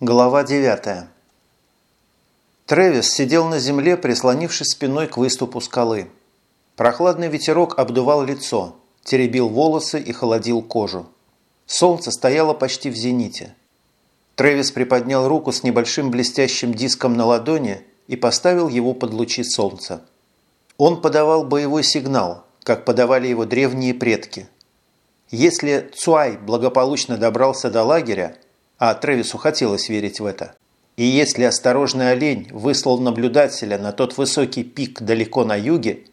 Глава 9 Трэвис сидел на земле, прислонившись спиной к выступу скалы. Прохладный ветерок обдувал лицо, теребил волосы и холодил кожу. Солнце стояло почти в зените. Трэвис приподнял руку с небольшим блестящим диском на ладони и поставил его под лучи солнца. Он подавал боевой сигнал, как подавали его древние предки – если Цуай благополучно добрался до лагеря, а Тревису хотелось верить в это, и если осторожный олень выслал наблюдателя на тот высокий пик далеко на юге,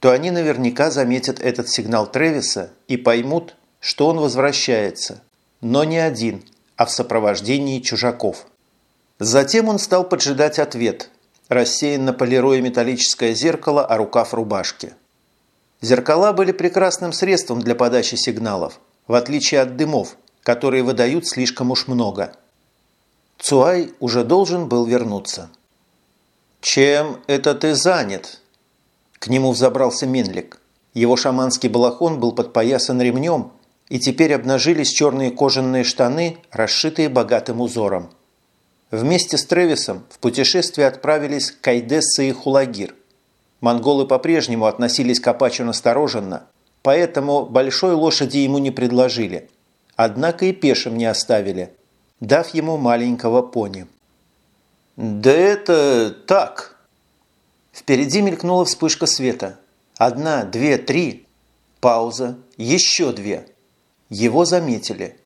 то они наверняка заметят этот сигнал Тревиса и поймут, что он возвращается, но не один, а в сопровождении чужаков. Затем он стал поджидать ответ, рассеянно полируя металлическое зеркало о рукав рубашки. Зеркала были прекрасным средством для подачи сигналов, в отличие от дымов, которые выдают слишком уж много. Цуай уже должен был вернуться. «Чем это ты занят?» К нему взобрался Менлик. Его шаманский балахон был подпоясан ремнем, и теперь обнажились черные кожаные штаны, расшитые богатым узором. Вместе с Тревисом в путешествие отправились Кайдесса и Хулагир. Монголы по-прежнему относились к Апачу настороженно, поэтому большой лошади ему не предложили. Однако и пешим не оставили, дав ему маленького пони. «Да это так!» Впереди мелькнула вспышка света. Одна, две, три. Пауза. Еще две. Его заметили.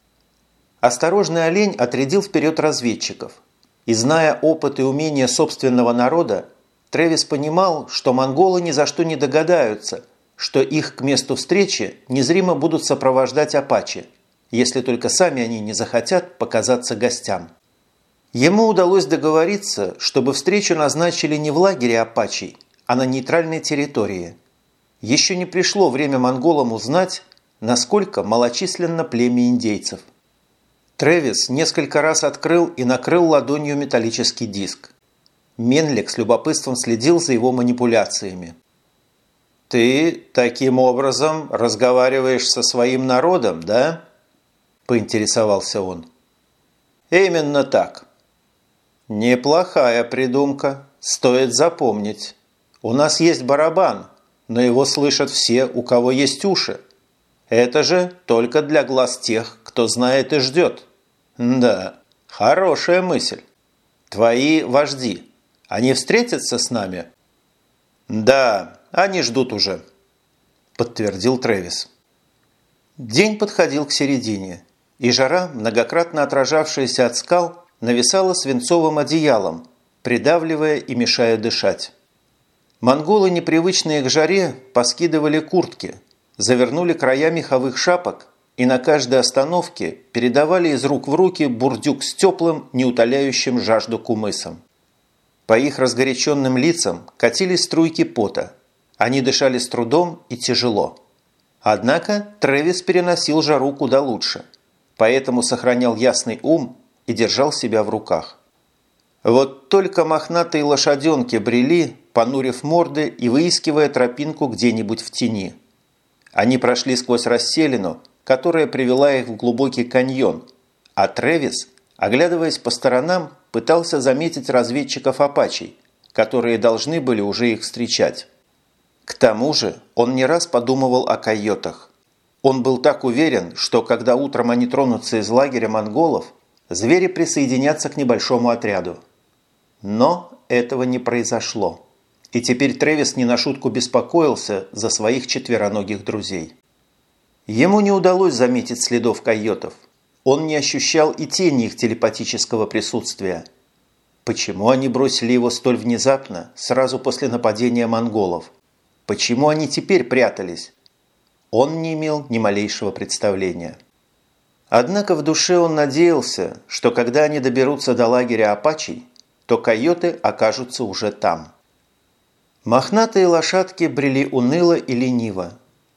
Осторожный олень отрядил вперед разведчиков. И зная опыт и умения собственного народа, Трэвис понимал, что монголы ни за что не догадаются, что их к месту встречи незримо будут сопровождать апачи, если только сами они не захотят показаться гостям. Ему удалось договориться, чтобы встречу назначили не в лагере апачей, а на нейтральной территории. Еще не пришло время монголам узнать, насколько малочисленно племя индейцев. Трэвис несколько раз открыл и накрыл ладонью металлический диск. Менлик с любопытством следил за его манипуляциями. «Ты таким образом разговариваешь со своим народом, да?» – поинтересовался он. «Именно так». «Неплохая придумка, стоит запомнить. У нас есть барабан, но его слышат все, у кого есть уши. Это же только для глаз тех, кто знает и ждет. Да, хорошая мысль. Твои вожди они встретятся с нами?» «Да, они ждут уже», – подтвердил Трэвис. День подходил к середине, и жара, многократно отражавшаяся от скал, нависала свинцовым одеялом, придавливая и мешая дышать. Монголы, непривычные к жаре, поскидывали куртки, завернули края меховых шапок и на каждой остановке передавали из рук в руки бурдюк с теплым, неутоляющим жажду кумысом. По их разгоряченным лицам катились струйки пота. Они дышали с трудом и тяжело. Однако Трэвис переносил жару куда лучше, поэтому сохранял ясный ум и держал себя в руках. Вот только мохнатые лошаденки брели, понурив морды и выискивая тропинку где-нибудь в тени. Они прошли сквозь расселину, которая привела их в глубокий каньон, а Трэвис, оглядываясь по сторонам, пытался заметить разведчиков «Апачей», которые должны были уже их встречать. К тому же он не раз подумывал о койотах. Он был так уверен, что когда утром они тронутся из лагеря монголов, звери присоединятся к небольшому отряду. Но этого не произошло. И теперь Тревис не на шутку беспокоился за своих четвероногих друзей. Ему не удалось заметить следов койотов – он не ощущал и тени их телепатического присутствия. Почему они бросили его столь внезапно, сразу после нападения монголов? Почему они теперь прятались? Он не имел ни малейшего представления. Однако в душе он надеялся, что когда они доберутся до лагеря апачей, то койоты окажутся уже там. Мохнатые лошадки брели уныло и лениво.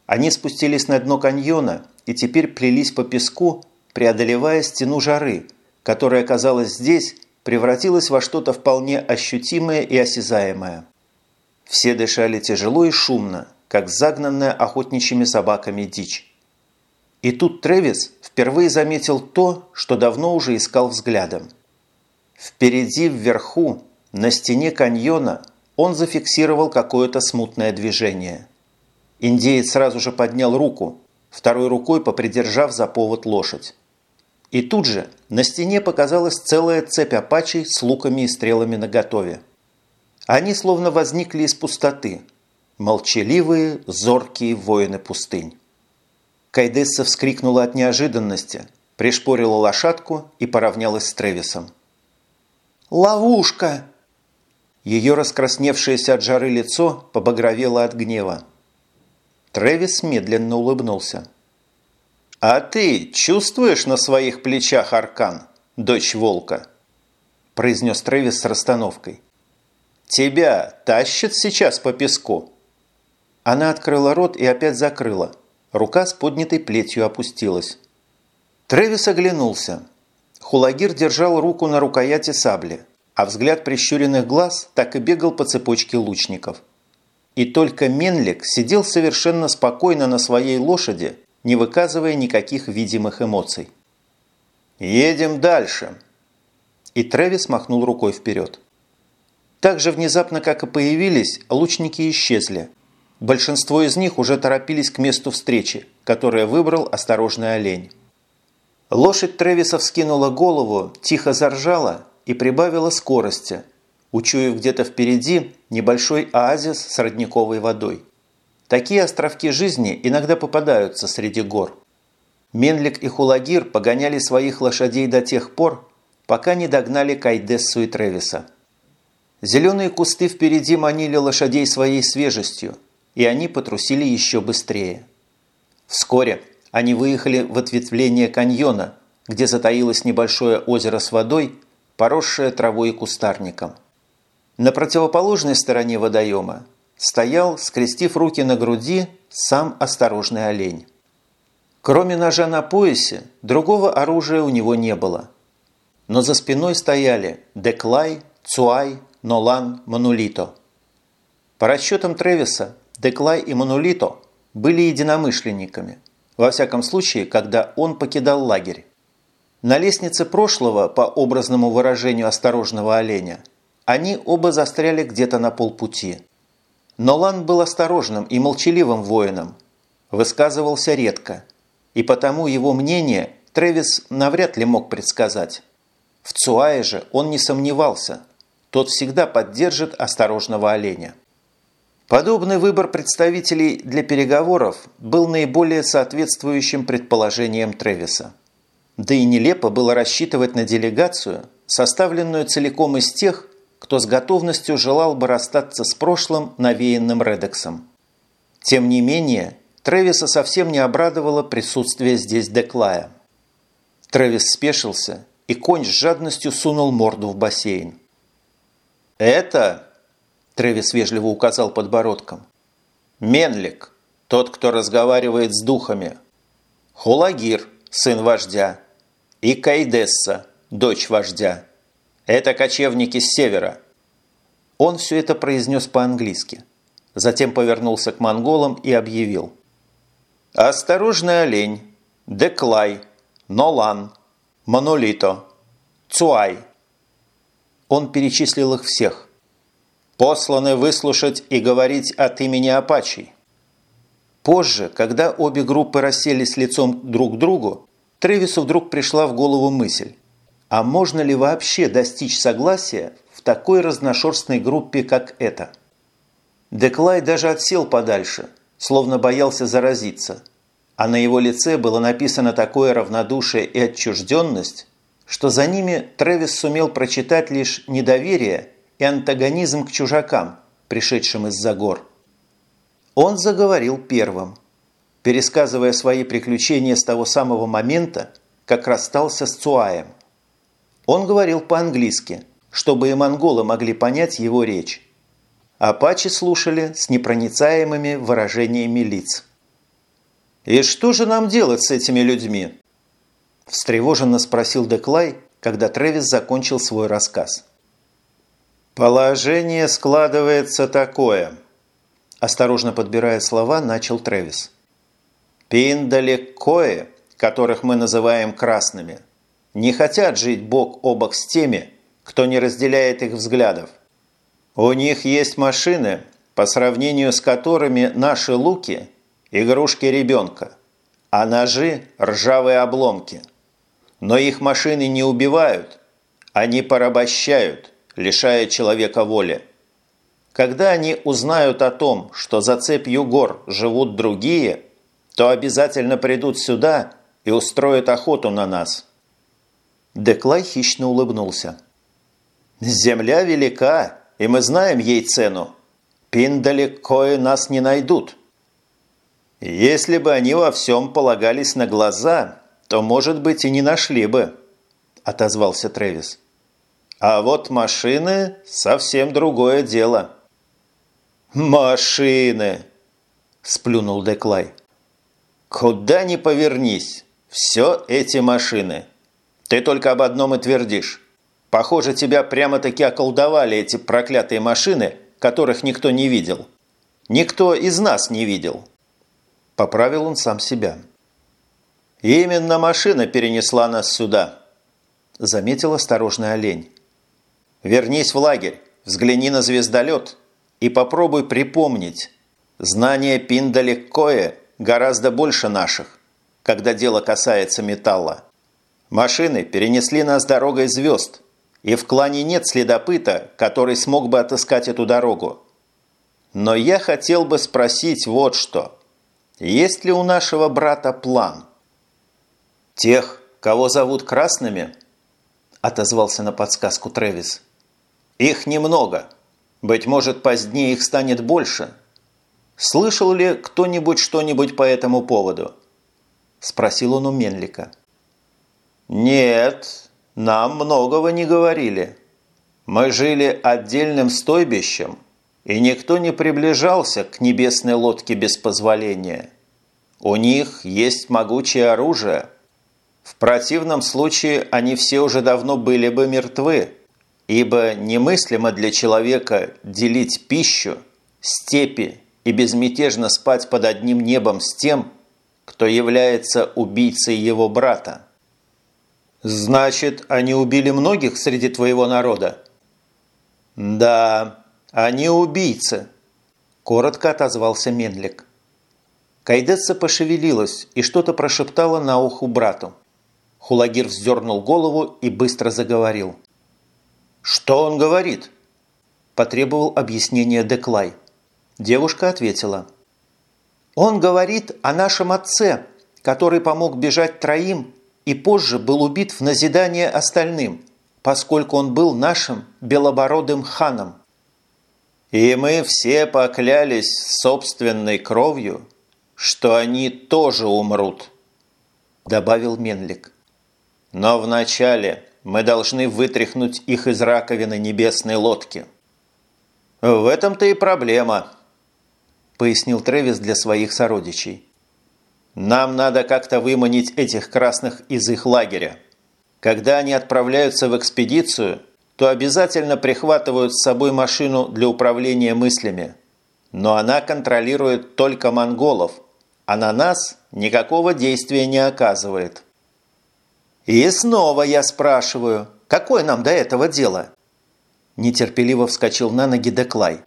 Они спустились на дно каньона и теперь плелись по песку, преодолевая стену жары, которая, казалось, здесь превратилась во что-то вполне ощутимое и осязаемое. Все дышали тяжело и шумно, как загнанная охотничьими собаками дичь. И тут Тревис впервые заметил то, что давно уже искал взглядом. Впереди, вверху, на стене каньона он зафиксировал какое-то смутное движение. Индеец сразу же поднял руку, второй рукой попридержав за повод лошадь. И тут же на стене показалась целая цепь апачей с луками и стрелами наготове. Они словно возникли из пустоты. Молчаливые, зоркие воины пустынь. Кайдесса вскрикнула от неожиданности, пришпорила лошадку и поравнялась с Тревисом. «Ловушка!» Ее раскрасневшееся от жары лицо побагровело от гнева. Тревис медленно улыбнулся. «А ты чувствуешь на своих плечах аркан, дочь волка?» произнес Тревис с расстановкой. «Тебя тащат сейчас по песку?» Она открыла рот и опять закрыла. Рука с поднятой плетью опустилась. Тревис оглянулся. Хулагир держал руку на рукояти сабли, а взгляд прищуренных глаз так и бегал по цепочке лучников. И только Менлик сидел совершенно спокойно на своей лошади, не выказывая никаких видимых эмоций. «Едем дальше!» И Тревис махнул рукой вперед. Так же внезапно, как и появились, лучники исчезли. Большинство из них уже торопились к месту встречи, которое выбрал осторожный олень. Лошадь Тревиса вскинула голову, тихо заржала и прибавила скорости, учуяв где-то впереди небольшой оазис с родниковой водой. Такие островки жизни иногда попадаются среди гор. Менлик и Хулагир погоняли своих лошадей до тех пор, пока не догнали Кайдессу и Тревиса. Зеленые кусты впереди манили лошадей своей свежестью, и они потрусили еще быстрее. Вскоре они выехали в ответвление каньона, где затаилось небольшое озеро с водой, поросшее травой и кустарником. На противоположной стороне водоема стоял, скрестив руки на груди, сам осторожный олень. Кроме ножа на поясе, другого оружия у него не было. Но за спиной стояли Деклай, Цуай, Нолан, Манулито. По расчетам Тревиса, Деклай и Манулито были единомышленниками – во всяком случае, когда он покидал лагерь. На лестнице прошлого, по образному выражению осторожного оленя, они оба застряли где-то на полпути. Но Лан был осторожным и молчаливым воином, высказывался редко, и потому его мнение Трэвис навряд ли мог предсказать. В Цуае же он не сомневался, тот всегда поддержит осторожного оленя. Подобный выбор представителей для переговоров был наиболее соответствующим предположениям Тревиса. Да и нелепо было рассчитывать на делегацию, составленную целиком из тех, кто с готовностью желал бы расстаться с прошлым, навеянным Редексом. Тем не менее, Тревиса совсем не обрадовало присутствие здесь Деклая. Тревис спешился, и конь с жадностью сунул морду в бассейн. «Это Тревис вежливо указал подбородком. «Менлик, тот, кто разговаривает с духами. Хулагир, сын вождя. И Кайдесса, дочь вождя. Это кочевники с севера». Он все это произнес по-английски. Затем повернулся к монголам и объявил. «Осторожный олень, Деклай, Нолан, Монолито, Цуай». Он перечислил их всех, посланы выслушать и говорить от имени Апачей. Позже, когда обе группы расселись лицом друг к другу, Тревису вдруг пришла в голову мысль, а можно ли вообще достичь согласия в такой разношерстной группе, как эта? Деклай даже отсел подальше, словно боялся заразиться, а на его лице было написано такое равнодушие и отчужденность, что за ними Тревис сумел прочитать лишь недоверие и антагонизм к чужакам, пришедшим из-за гор. Он заговорил первым, пересказывая свои приключения с того самого момента, как расстался с Цуаем. Он говорил по-английски, чтобы и монголы могли понять его речь. Апачи слушали с непроницаемыми выражениями лиц. «И что же нам делать с этими людьми?» Встревоженно спросил Деклай, когда Трэвис закончил свой рассказ. «Положение складывается такое», – осторожно подбирая слова, начал Трэвис. «Пиндалекое, которых мы называем красными, не хотят жить бок о бок с теми, кто не разделяет их взглядов. У них есть машины, по сравнению с которыми наши луки – игрушки ребенка, а ножи – ржавые обломки. Но их машины не убивают, они порабощают, лишая человека воли. Когда они узнают о том, что за цепью гор живут другие, то обязательно придут сюда и устроят охоту на нас. Деклай хищно улыбнулся. «Земля велика, и мы знаем ей цену. Пиндали кое нас не найдут». «Если бы они во всем полагались на глаза, то, может быть, и не нашли бы», – отозвался Трэвис. «А вот машины – совсем другое дело». «Машины!» – сплюнул Деклай. «Куда ни повернись, все эти машины. Ты только об одном и твердишь. Похоже, тебя прямо-таки околдовали эти проклятые машины, которых никто не видел. Никто из нас не видел». Поправил он сам себя. «Именно машина перенесла нас сюда», – заметил осторожный олень. «Вернись в лагерь, взгляни на звездолет и попробуй припомнить. Знание Пиндалеккоэ гораздо больше наших, когда дело касается металла. Машины перенесли нас дорогой звезд, и в клане нет следопыта, который смог бы отыскать эту дорогу. Но я хотел бы спросить вот что. Есть ли у нашего брата план? Тех, кого зовут красными, отозвался на подсказку Трэвис. Их немного – быть может, позднее их станет больше. Слышал ли кто-нибудь что-нибудь по этому поводу? Спросил он у Менлика. Нет, нам многого не говорили. Мы жили отдельным стойбищем, и никто не приближался к небесной лодке без позволения. У них есть могучее оружие. В противном случае они все уже давно были бы мертвы. Ибо немыслимо для человека делить пищу, степи и безмятежно спать под одним небом с тем, кто является убийцей его брата. «Значит, они убили многих среди твоего народа?» «Да, они убийцы», – коротко отозвался Менлик. Кайдесса пошевелилась и что-то прошептала на уху брату. Хулагир вздернул голову и быстро заговорил. «Что он говорит?» – потребовал объяснения Деклай. Девушка ответила. «Он говорит о нашем отце, который помог бежать троим и позже был убит в назидание остальным, поскольку он был нашим белобородым ханом. И мы все поклялись собственной кровью, что они тоже умрут», – добавил Менлик. «Но вначале мы должны вытряхнуть их из раковины небесной лодки. В этом-то и проблема, пояснил Трэвис для своих сородичей. Нам надо как-то выманить этих красных из их лагеря. Когда они отправляются в экспедицию, то обязательно прихватывают с собой машину для управления мыслями. Но она контролирует только монголов, а на нас никакого действия не оказывает. И снова я спрашиваю, какое нам до этого дело? Нетерпеливо вскочил на ноги Деклай.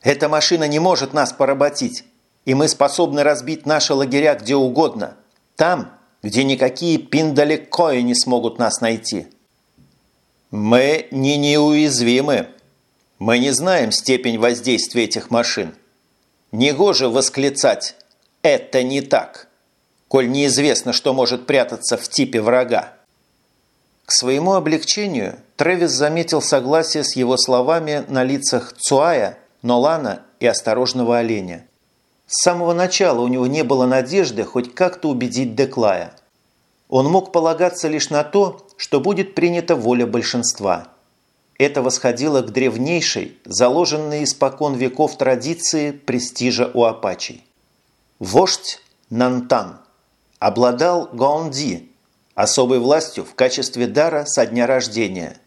Эта машина не может нас поработить, и мы способны разбить наши лагеря где угодно. Там, где никакие пиндалекои не смогут нас найти. Мы не неуязвимы. Мы не знаем степень воздействия этих машин. Негоже восклицать «это не так» коль неизвестно, что может прятаться в типе врага. К своему облегчению Трэвис заметил согласие с его словами на лицах Цуая, Нолана и осторожного оленя. С самого начала у него не было надежды хоть как-то убедить Деклая. Он мог полагаться лишь на то, что будет принята воля большинства. Это восходило к древнейшей, заложенной испокон веков традиции престижа у апачей. Вождь Нантан – обладал Гаонди, особой властью в качестве дара со дня рождения.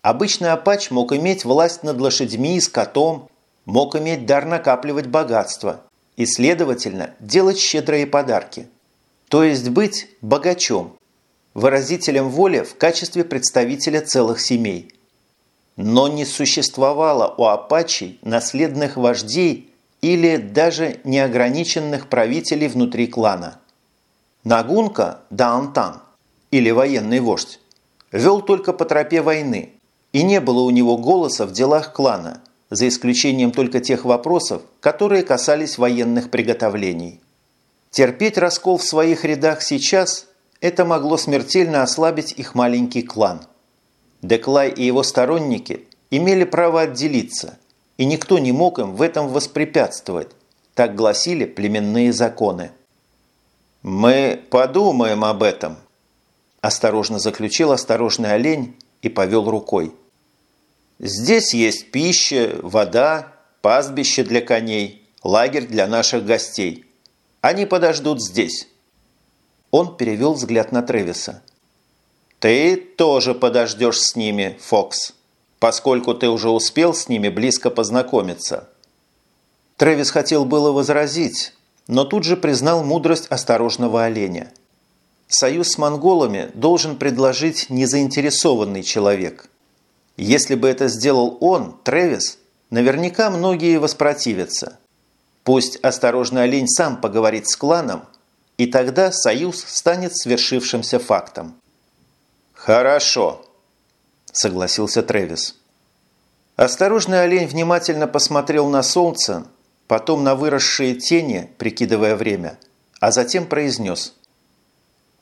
Обычный апач мог иметь власть над лошадьми и скотом, мог иметь дар накапливать богатство и, следовательно, делать щедрые подарки. То есть быть богачом. выразителем воли в качестве представителя целых семей. Но не существовало у апачей наследных вождей или даже неограниченных правителей внутри клана. Нагунка Даантан, или военный вождь, вел только по тропе войны, и не было у него голоса в делах клана, за исключением только тех вопросов, которые касались военных приготовлений. Терпеть раскол в своих рядах сейчас – это могло смертельно ослабить их маленький клан. Деклай и его сторонники имели право отделиться, и никто не мог им в этом воспрепятствовать, так гласили племенные законы. «Мы подумаем об этом», – осторожно заключил осторожный олень и повел рукой. «Здесь есть пища, вода, пастбище для коней, лагерь для наших гостей. Они подождут здесь». Он перевел взгляд на Тревиса. «Ты тоже подождешь с ними, Фокс, поскольку ты уже успел с ними близко познакомиться». Тревис хотел было возразить, но тут же признал мудрость осторожного оленя. Союз с монголами должен предложить незаинтересованный человек. Если бы это сделал он, Тревис, наверняка многие воспротивятся – Пусть осторожный олень сам поговорит с кланом, и тогда союз станет свершившимся фактом. «Хорошо», – согласился Трэвис. Осторожный олень внимательно посмотрел на солнце, потом на выросшие тени, прикидывая время, а затем произнес.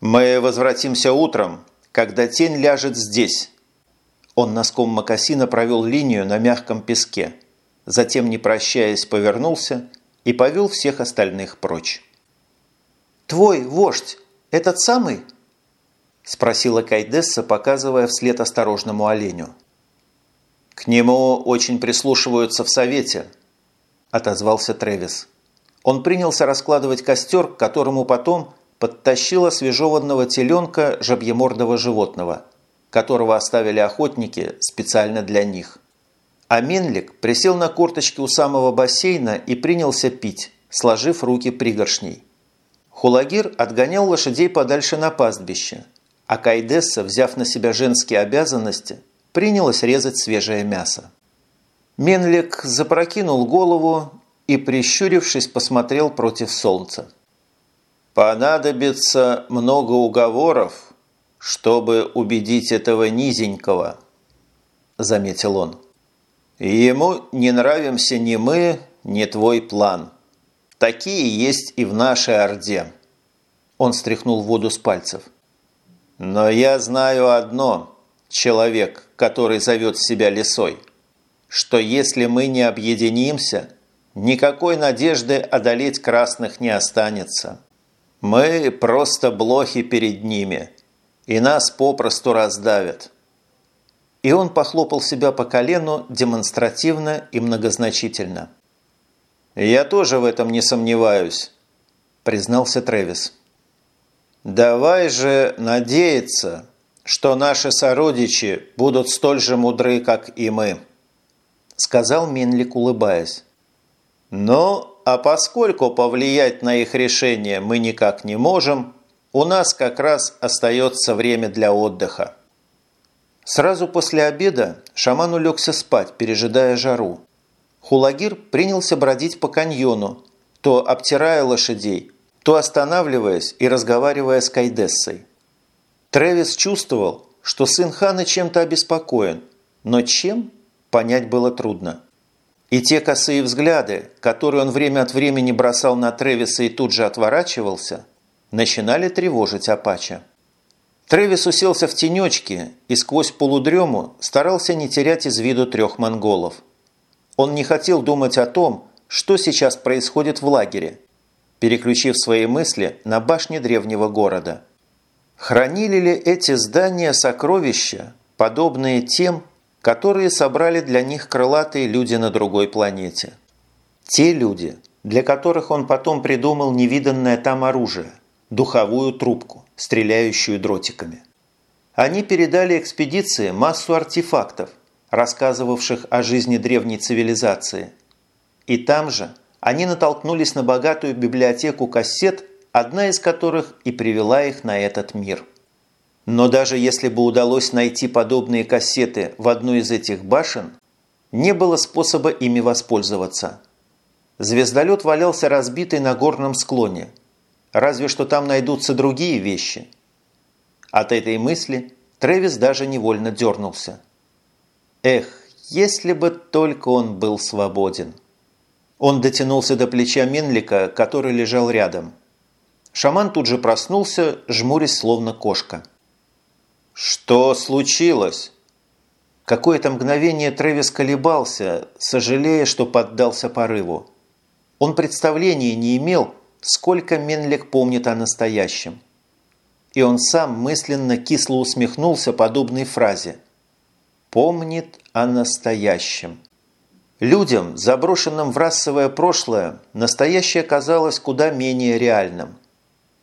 «Мы возвратимся утром, когда тень ляжет здесь». Он носком мокасина провел линию на мягком песке, затем, не прощаясь, повернулся – и повел всех остальных прочь. «Твой вождь, этот самый?» – спросила Кайдесса, показывая вслед осторожному оленю. «К нему очень прислушиваются в совете», – отозвался Тревис. Он принялся раскладывать костер, к которому потом подтащил освежеванного теленка жабьемордого животного, которого оставили охотники специально для них. А Менлик присел на корточки у самого бассейна и принялся пить, сложив руки пригоршней. Хулагир отгонял лошадей подальше на пастбище, а Кайдесса, взяв на себя женские обязанности, принялась резать свежее мясо. Менлик запрокинул голову и, прищурившись, посмотрел против солнца. «Понадобится много уговоров, чтобы убедить этого низенького», – заметил он. Ему не нравимся ни мы, ни твой план. Такие есть и в нашей Орде. Он стряхнул воду с пальцев. Но я знаю одно, человек, который зовет себя лисой, что если мы не объединимся, никакой надежды одолеть красных не останется. Мы просто блохи перед ними, и нас попросту раздавят и он похлопал себя по колену демонстративно и многозначительно. «Я тоже в этом не сомневаюсь», – признался Трэвис. «Давай же надеяться, что наши сородичи будут столь же мудры, как и мы», – сказал Минлик, улыбаясь. «Ну, а поскольку повлиять на их решение мы никак не можем, у нас как раз остается время для отдыха». Сразу после обеда шаман улегся спать, пережидая жару. Хулагир принялся бродить по каньону, то обтирая лошадей, то останавливаясь и разговаривая с Кайдессой. Тревис чувствовал, что сын хана чем-то обеспокоен, но чем – понять было трудно. И те косые взгляды, которые он время от времени бросал на Тревиса и тут же отворачивался, начинали тревожить Апача. Трэвис уселся в тенечке и сквозь полудрему старался не терять из виду трех монголов. Он не хотел думать о том, что сейчас происходит в лагере, переключив свои мысли на башни древнего города. Хранили ли эти здания сокровища, подобные тем, которые собрали для них крылатые люди на другой планете? Те люди, для которых он потом придумал невиданное там оружие – духовую трубку, стреляющую дротиками. Они передали экспедиции массу артефактов, рассказывавших о жизни древней цивилизации. И там же они натолкнулись на богатую библиотеку кассет, одна из которых и привела их на этот мир. Но даже если бы удалось найти подобные кассеты в одной из этих башен, не было способа ими воспользоваться. Звездолет валялся разбитый на горном склоне. Разве что там найдутся другие вещи. От этой мысли Трэвис даже невольно дернулся. Эх, если бы только он был свободен. Он дотянулся до плеча Менлика, который лежал рядом. Шаман тут же проснулся, жмурясь словно кошка. «Что случилось?» Какое-то мгновение Трэвис колебался, сожалея, что поддался порыву. Он представления не имел, сколько Менлик помнит о настоящем. И он сам мысленно кисло усмехнулся подобной фразе. «Помнит о настоящем». Людям, заброшенным в расовое прошлое, настоящее казалось куда менее реальным.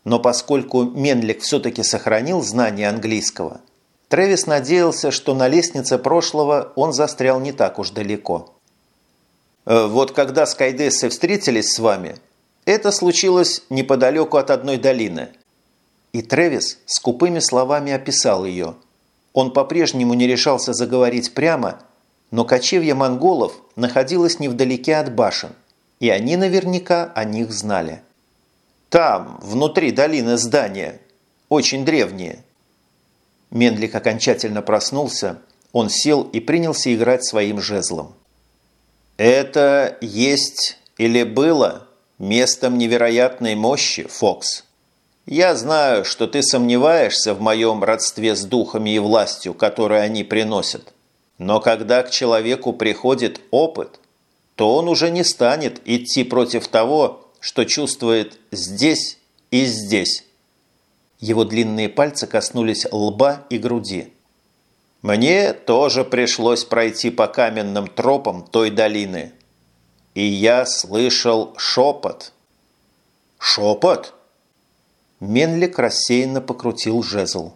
Но поскольку Менлик все-таки сохранил знание английского, Трэвис надеялся, что на лестнице прошлого он застрял не так уж далеко. «Э, «Вот когда скайдессы встретились с вами, это случилось неподалеку от одной долины». И Трэвис скупыми словами описал ее. Он по-прежнему не решался заговорить прямо, но кочевье монголов находилось невдалеке от башен, и они наверняка о них знали. Там, внутри долины здания. Очень древние. Мендлик окончательно проснулся. Он сел и принялся играть своим жезлом. «Это есть или было местом невероятной мощи, Фокс. Я знаю, что ты сомневаешься в моем родстве с духами и властью, которые они приносят. Но когда к человеку приходит опыт, то он уже не станет идти против того, что чувствует здесь и здесь. Его длинные пальцы коснулись лба и груди. Мне тоже пришлось пройти по каменным тропам той долины. И я слышал шепот. Шепот? Менлик рассеянно покрутил жезл.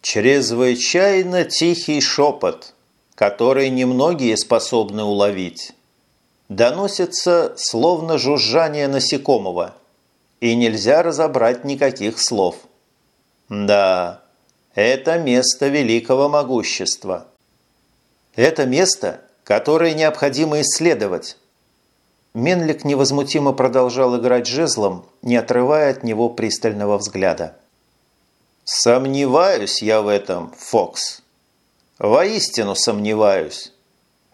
Чрезвычайно тихий шепот, который немногие способны уловить доносится словно жужжание насекомого, и нельзя разобрать никаких слов. Да, это место великого могущества. Это место, которое необходимо исследовать. Менлик невозмутимо продолжал играть жезлом, не отрывая от него пристального взгляда. «Сомневаюсь я в этом, Фокс. Воистину сомневаюсь.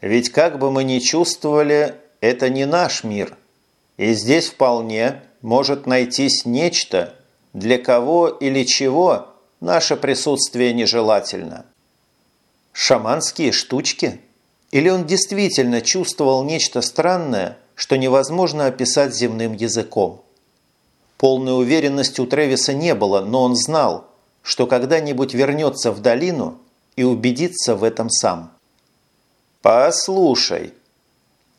Ведь как бы мы ни чувствовали, это не наш мир. И здесь вполне может найтись нечто, для кого или чего наше присутствие нежелательно. Шаманские штучки? Или он действительно чувствовал нечто странное, что невозможно описать земным языком? Полной уверенности у Тревиса не было, но он знал, что когда-нибудь вернется в долину и убедится в этом сам. «Послушай», –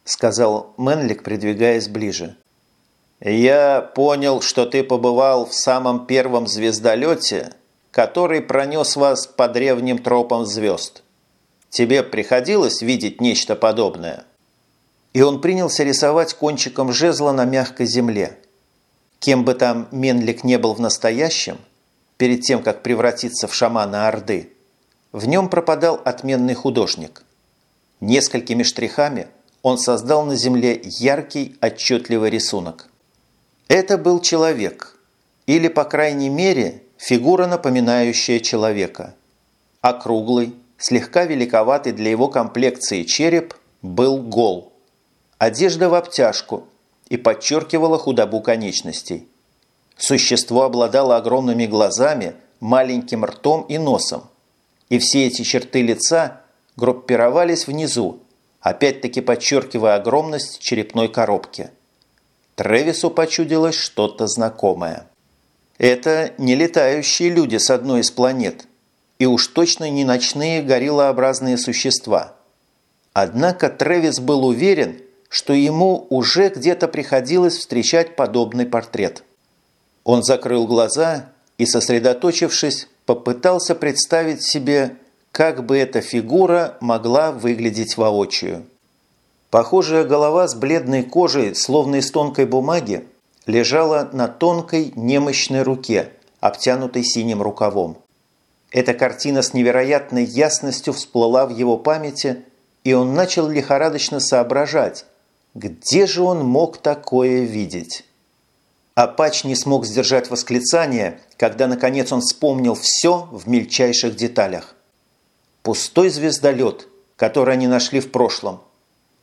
сказал Мэнлик, придвигаясь ближе. «Я понял, что ты побывал в самом первом звездолете, который пронес вас по древним тропам звезд. Тебе приходилось видеть нечто подобное?» И он принялся рисовать кончиком жезла на мягкой земле. Кем бы там Менлик не был в настоящем, перед тем, как превратиться в шамана Орды, в нем пропадал отменный художник. Несколькими штрихами – он создал на земле яркий, отчетливый рисунок. Это был человек, или, по крайней мере, фигура, напоминающая человека. Округлый, слегка великоватый для его комплекции череп был гол. Одежда в обтяжку и подчеркивала худобу конечностей. Существо обладало огромными глазами, маленьким ртом и носом. И все эти черты лица группировались внизу, опять-таки подчеркивая огромность черепной коробки. Тревису почудилось что-то знакомое. Это не летающие люди с одной из планет, и уж точно не ночные гориллообразные существа. Однако Тревис был уверен, что ему уже где-то приходилось встречать подобный портрет. Он закрыл глаза и, сосредоточившись, попытался представить себе как бы эта фигура могла выглядеть воочию. Похожая голова с бледной кожей, словно из тонкой бумаги, лежала на тонкой немощной руке, обтянутой синим рукавом. Эта картина с невероятной ясностью всплыла в его памяти, и он начал лихорадочно соображать, где же он мог такое видеть. Апач не смог сдержать восклицание, когда наконец он вспомнил все в мельчайших деталях. Пустой звездолет, который они нашли в прошлом,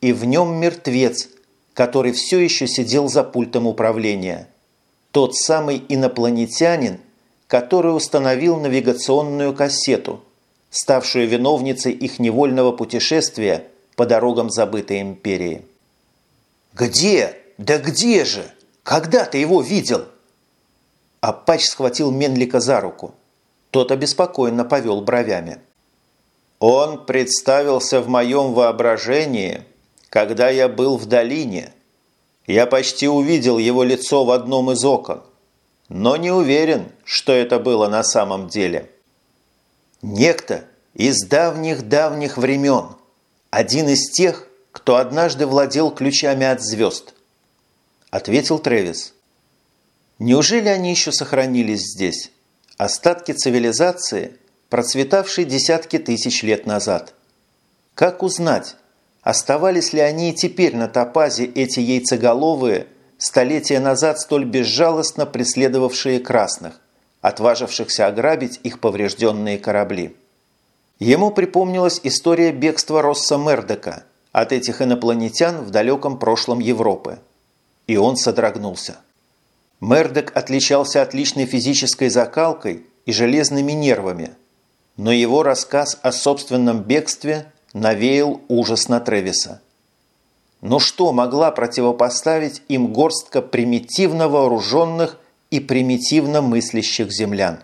и в нем мертвец, который все еще сидел за пультом управления. Тот самый инопланетянин, который установил навигационную кассету, ставшую виновницей их невольного путешествия по дорогам забытой империи. «Где? Да где же? Когда ты его видел?» Апач схватил Менлика за руку. Тот обеспокоенно повел бровями. «Он представился в моем воображении, когда я был в долине. Я почти увидел его лицо в одном из окон, но не уверен, что это было на самом деле». «Некто из давних-давних времен, один из тех, кто однажды владел ключами от звезд», – ответил Тревис. Неужели они еще сохранились здесь? Остатки цивилизации, процветавшей десятки тысяч лет назад. Как узнать, оставались ли они и теперь на топазе эти яйцеголовые, столетия назад столь безжалостно преследовавшие красных, отважившихся ограбить их поврежденные корабли? Ему припомнилась история бегства Росса Мердека от этих инопланетян в далеком прошлом Европы. И он содрогнулся. Мердок отличался отличной физической закалкой и железными нервами, но его рассказ о собственном бегстве навеял ужас на Тревиса. Но что могла противопоставить им горстка примитивно вооруженных и примитивно мыслящих землян?